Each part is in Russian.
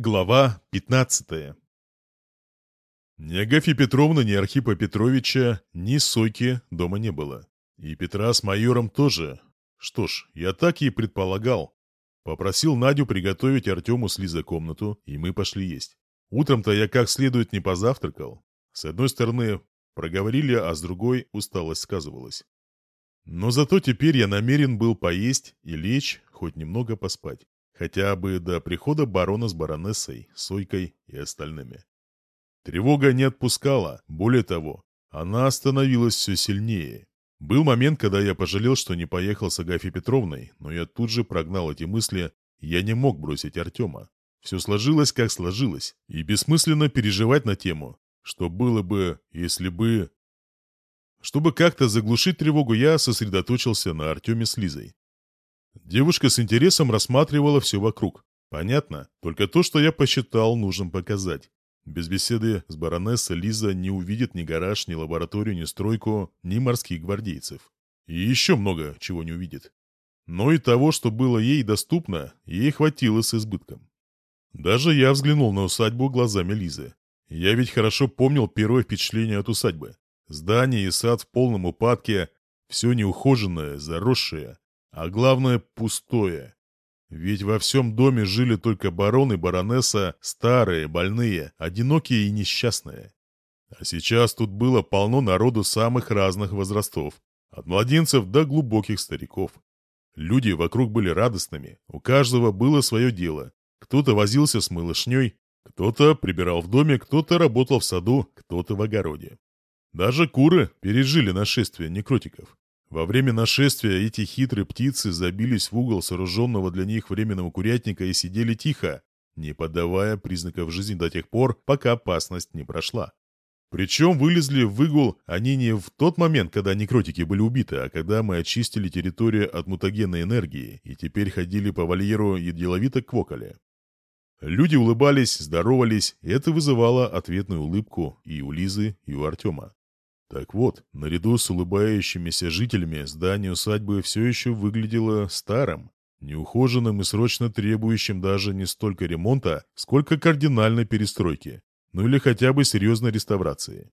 Глава 15 Ни Агафьи Петровны, ни Архипа Петровича, ни Сойки дома не было. И Петра с майором тоже. Что ж, я так и предполагал. Попросил Надю приготовить Артему с Лизой комнату, и мы пошли есть. Утром-то я как следует не позавтракал. С одной стороны, проговорили, а с другой усталость сказывалась. Но зато теперь я намерен был поесть и лечь, хоть немного поспать хотя бы до прихода барона с баронессой, Сойкой и остальными. Тревога не отпускала, более того, она остановилась все сильнее. Был момент, когда я пожалел, что не поехал с Агафьей Петровной, но я тут же прогнал эти мысли, я не мог бросить Артема. Все сложилось, как сложилось, и бессмысленно переживать на тему, что было бы, если бы... Чтобы как-то заглушить тревогу, я сосредоточился на Артеме с Лизой. Девушка с интересом рассматривала все вокруг. Понятно, только то, что я посчитал нужным показать. Без беседы с баронессой Лиза не увидит ни гараж, ни лабораторию, ни стройку, ни морских гвардейцев. И еще много чего не увидит. Но и того, что было ей доступно, ей хватило с избытком. Даже я взглянул на усадьбу глазами Лизы. Я ведь хорошо помнил первое впечатление от усадьбы. Здание и сад в полном упадке, все неухоженное, заросшее, а главное, пустое. Ведь во всем доме жили только барон и баронесса, старые, больные, одинокие и несчастные. А сейчас тут было полно народу самых разных возрастов, от младенцев до глубоких стариков. Люди вокруг были радостными, у каждого было свое дело. Кто-то возился с малышней, кто-то прибирал в доме, кто-то работал в саду, кто-то в огороде. Даже куры пережили нашествие некротиков. Во время нашествия эти хитрые птицы забились в угол сооруженного для них временного курятника и сидели тихо, не подавая признаков жизни до тех пор, пока опасность не прошла. Причем вылезли в игл они не в тот момент, когда некротики были убиты, а когда мы очистили территорию от мутагенной энергии и теперь ходили по вольеру и деловито квокали. Люди улыбались, здоровались, и это вызывало ответную улыбку и у Лизы, и у Артема. Так вот, наряду с улыбающимися жителями здание усадьбы все еще выглядело старым, неухоженным и срочно требующим даже не столько ремонта, сколько кардинальной перестройки, ну или хотя бы серьезной реставрации.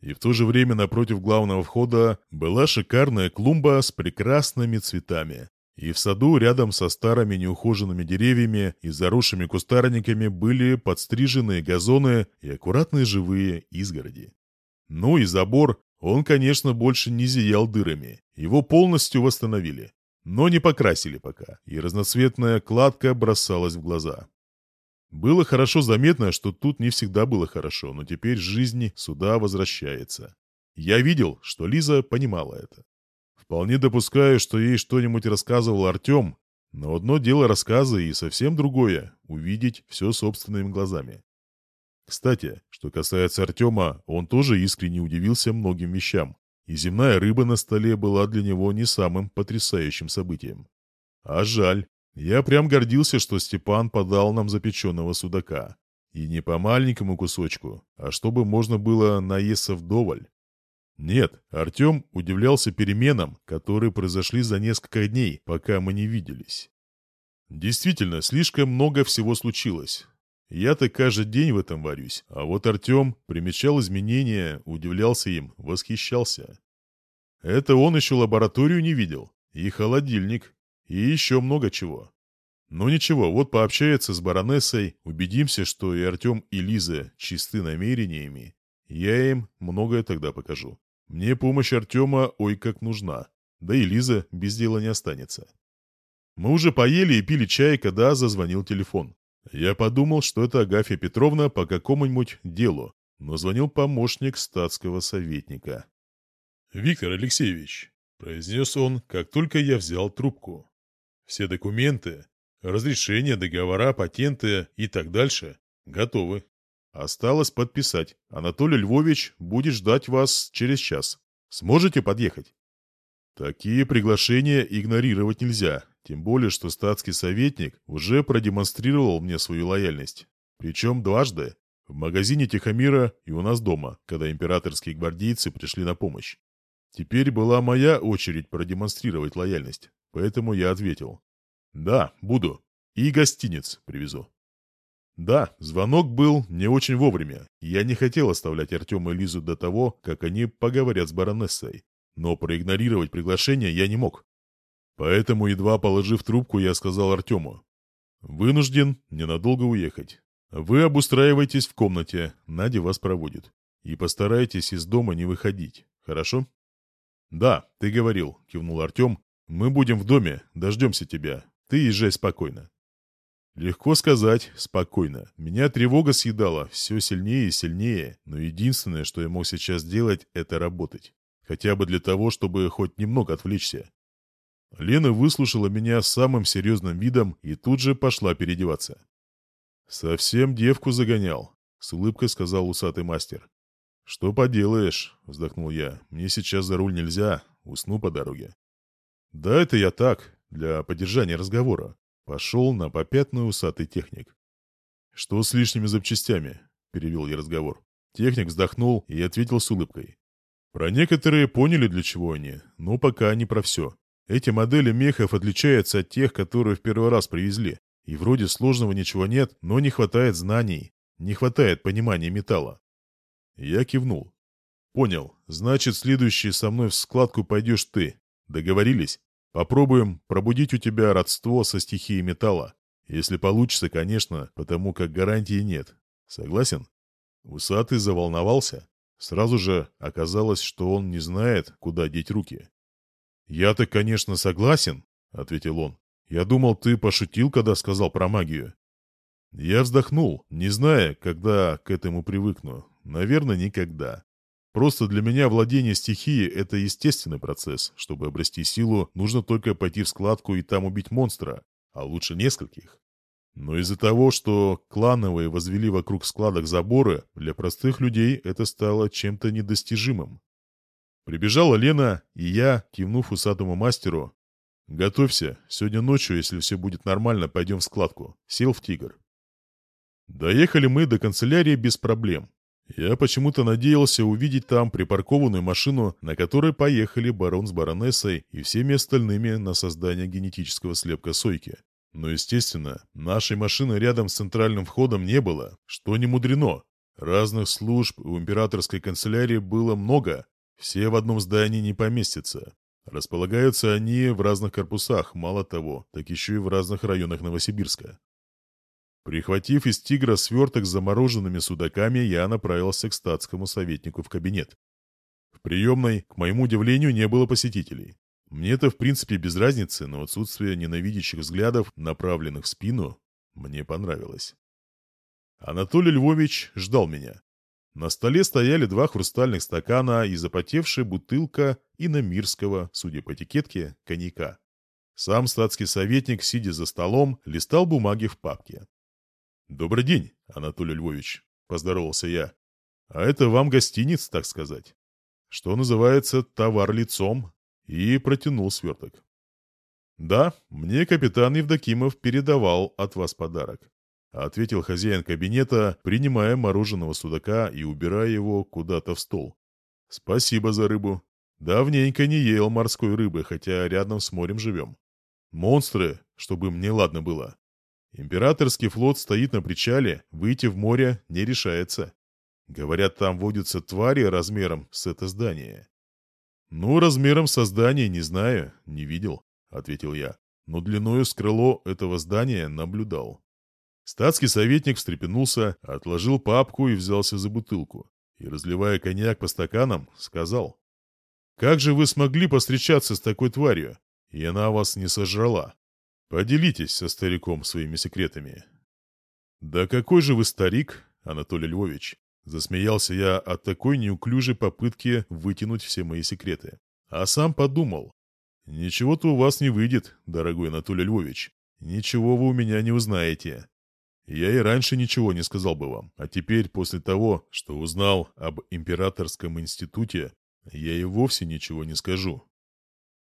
И в то же время напротив главного входа была шикарная клумба с прекрасными цветами. И в саду рядом со старыми неухоженными деревьями и заросшими кустарниками были подстриженные газоны и аккуратные живые изгороди. Ну и забор, он, конечно, больше не зиял дырами. Его полностью восстановили. Но не покрасили пока, и разноцветная кладка бросалась в глаза. Было хорошо заметно, что тут не всегда было хорошо, но теперь жизнь сюда возвращается. Я видел, что Лиза понимала это. Вполне допускаю, что ей что-нибудь рассказывал Артем, но одно дело рассказы и совсем другое — увидеть все собственными глазами. Кстати, что касается Артема, он тоже искренне удивился многим вещам, и земная рыба на столе была для него не самым потрясающим событием. А жаль. Я прям гордился, что Степан подал нам запеченного судака. И не по маленькому кусочку, а чтобы можно было наесться вдоволь. Нет, Артем удивлялся переменам, которые произошли за несколько дней, пока мы не виделись. Действительно, слишком много всего случилось. Я-то каждый день в этом варюсь, а вот Артем примечал изменения, удивлялся им, восхищался. Это он еще лабораторию не видел, и холодильник, и еще много чего. Но ничего, вот пообщается с баронессой, убедимся, что и Артем, и Лиза чисты намерениями. Я им многое тогда покажу. Мне помощь Артема ой как нужна, да и Лиза без дела не останется. Мы уже поели и пили чай, когда зазвонил телефон. Я подумал, что это Агафья Петровна по какому-нибудь делу, но звонил помощник статского советника. «Виктор Алексеевич», — произнес он, как только я взял трубку. «Все документы, разрешения, договора, патенты и так дальше готовы. Осталось подписать. Анатолий Львович будет ждать вас через час. Сможете подъехать?» Такие приглашения игнорировать нельзя, тем более, что статский советник уже продемонстрировал мне свою лояльность. Причем дважды. В магазине Тихомира и у нас дома, когда императорские гвардейцы пришли на помощь. Теперь была моя очередь продемонстрировать лояльность, поэтому я ответил. «Да, буду. И гостиниц привезу». Да, звонок был не очень вовремя. Я не хотел оставлять Артема и Лизу до того, как они поговорят с баронессой. Но проигнорировать приглашение я не мог. Поэтому, едва положив трубку, я сказал Артему. «Вынужден ненадолго уехать. Вы обустраиваетесь в комнате, Надя вас проводит. И постарайтесь из дома не выходить, хорошо?» «Да, ты говорил», — кивнул Артем. «Мы будем в доме, дождемся тебя. Ты езжай спокойно». Легко сказать «спокойно». Меня тревога съедала все сильнее и сильнее, но единственное, что я мог сейчас делать, это работать. Хотя бы для того, чтобы хоть немного отвлечься. Лена выслушала меня с самым серьезным видом и тут же пошла переодеваться. «Совсем девку загонял», — с улыбкой сказал усатый мастер. «Что поделаешь?» — вздохнул я. «Мне сейчас за руль нельзя, усну по дороге». «Да это я так, для поддержания разговора», — пошел на попятную усатый техник. «Что с лишними запчастями?» — перевел я разговор. Техник вздохнул и ответил с улыбкой. «Про некоторые поняли, для чего они, но пока не про все. Эти модели мехов отличаются от тех, которые в первый раз привезли. И вроде сложного ничего нет, но не хватает знаний, не хватает понимания металла. Я кивнул. Понял. Значит, следующий со мной в складку пойдешь ты. Договорились? Попробуем пробудить у тебя родство со стихией металла. Если получится, конечно, потому как гарантии нет. Согласен? Усатый заволновался. Сразу же оказалось, что он не знает, куда деть руки. «Я-то, конечно, согласен», — ответил он. «Я думал, ты пошутил, когда сказал про магию». Я вздохнул, не зная, когда к этому привыкну. Наверное, никогда. Просто для меня владение стихией — это естественный процесс. Чтобы обрести силу, нужно только пойти в складку и там убить монстра, а лучше нескольких. Но из-за того, что клановые возвели вокруг складок заборы, для простых людей это стало чем-то недостижимым. Прибежала Лена, и я, кивнув усатому мастеру, «Готовься, сегодня ночью, если все будет нормально, пойдем в складку», сел в «Тигр». Доехали мы до канцелярии без проблем. Я почему-то надеялся увидеть там припаркованную машину, на которой поехали барон с баронессой и всеми остальными на создание генетического слепка Сойки. Но, естественно, нашей машины рядом с центральным входом не было, что не мудрено. Разных служб у императорской канцелярии было много, все в одном здании не поместятся. Располагаются они в разных корпусах, мало того, так еще и в разных районах Новосибирска. Прихватив из «Тигра» сверток с замороженными судаками, я направился к статскому советнику в кабинет. В приемной, к моему удивлению, не было посетителей. Мне это, в принципе, без разницы, но отсутствие ненавидящих взглядов, направленных в спину, мне понравилось. Анатолий Львович ждал меня. На столе стояли два хрустальных стакана и запотевшая бутылка иномирского, судя по этикетке, коньяка. Сам статский советник, сидя за столом, листал бумаги в папке. «Добрый день, Анатолий Львович», — поздоровался я. «А это вам гостиниц, так сказать. Что называется товар лицом?» И протянул сверток. «Да, мне капитан Евдокимов передавал от вас подарок ответил хозяин кабинета, принимая мороженого судака и убирая его куда-то в стол. «Спасибо за рыбу. Давненько не ел морской рыбы, хотя рядом с морем живем. Монстры, чтобы мне ладно было. Императорский флот стоит на причале, выйти в море не решается. Говорят, там водятся твари размером с это здание». «Ну, размером со здание не знаю, не видел», — ответил я. «Но длиною с крыло этого здания наблюдал». Статский советник встрепенулся, отложил папку и взялся за бутылку. И, разливая коньяк по стаканам, сказал. «Как же вы смогли постречаться с такой тварью? И она вас не сожрала. Поделитесь со стариком своими секретами». «Да какой же вы старик, Анатолий Львович!» Засмеялся я от такой неуклюжей попытки вытянуть все мои секреты. А сам подумал. «Ничего-то у вас не выйдет, дорогой Анатолий Львович. Ничего вы у меня не узнаете. Я и раньше ничего не сказал бы вам, а теперь, после того, что узнал об Императорском институте, я и вовсе ничего не скажу.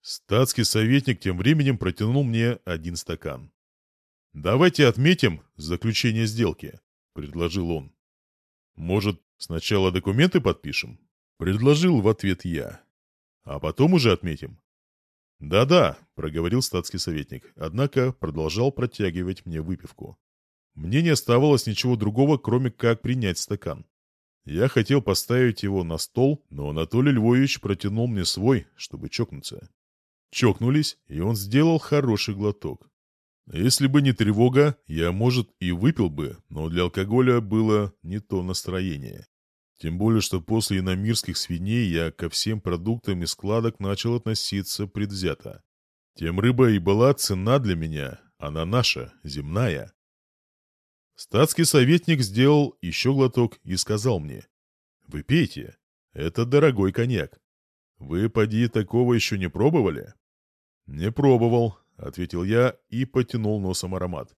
Статский советник тем временем протянул мне один стакан. «Давайте отметим заключение сделки», — предложил он. «Может, сначала документы подпишем?» — предложил в ответ я. «А потом уже отметим». «Да-да», — проговорил статский советник, однако продолжал протягивать мне выпивку. Мне не оставалось ничего другого, кроме как принять стакан. Я хотел поставить его на стол, но Анатолий Львович протянул мне свой, чтобы чокнуться. Чокнулись, и он сделал хороший глоток. Если бы не тревога, я, может, и выпил бы, но для алкоголя было не то настроение. Тем более, что после иномирских свиней я ко всем продуктам и складок начал относиться предвзято. Тем рыба и была цена для меня, она наша, земная. Статский советник сделал еще глоток и сказал мне. «Вы пейте. Это дорогой коньяк. Вы, поди, такого еще не пробовали?» «Не пробовал», — ответил я и потянул носом аромат.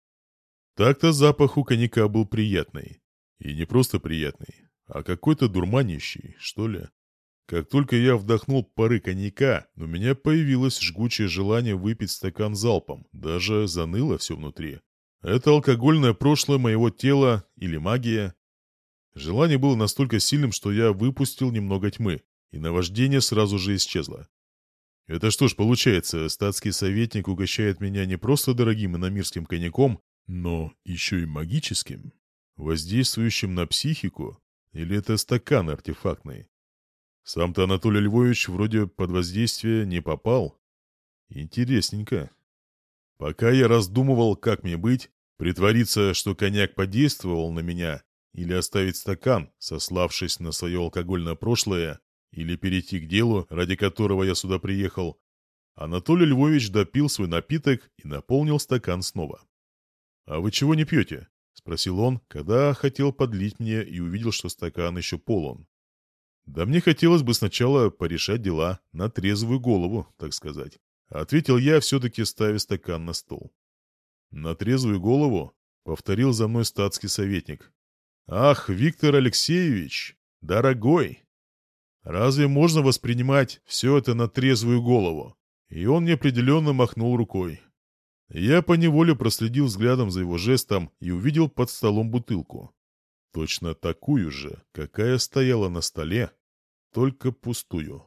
Так-то запах у коньяка был приятный. И не просто приятный, а какой-то дурманящий, что ли. Как только я вдохнул пары коньяка, у меня появилось жгучее желание выпить стакан залпом, даже заныло все внутри. Это алкогольное прошлое моего тела или магия. Желание было настолько сильным, что я выпустил немного тьмы, и наваждение сразу же исчезло. Это что ж получается, статский советник угощает меня не просто дорогим иномирским коньяком, но еще и магическим, воздействующим на психику, или это стакан артефактный? Сам-то Анатолий Львович вроде под воздействие не попал. Интересненько. Пока я раздумывал, как мне быть, притвориться, что коньяк подействовал на меня, или оставить стакан, сославшись на свое алкогольное прошлое, или перейти к делу, ради которого я сюда приехал, Анатолий Львович допил свой напиток и наполнил стакан снова. «А вы чего не пьете?» — спросил он, когда хотел подлить мне и увидел, что стакан еще полон. «Да мне хотелось бы сначала порешать дела на трезвую голову, так сказать. Ответил я, все-таки ставя стакан на стол. На трезвую голову повторил за мной статский советник. «Ах, Виктор Алексеевич, дорогой! Разве можно воспринимать все это на трезвую голову?» И он неопределенно махнул рукой. Я поневоле проследил взглядом за его жестом и увидел под столом бутылку. Точно такую же, какая стояла на столе, только пустую.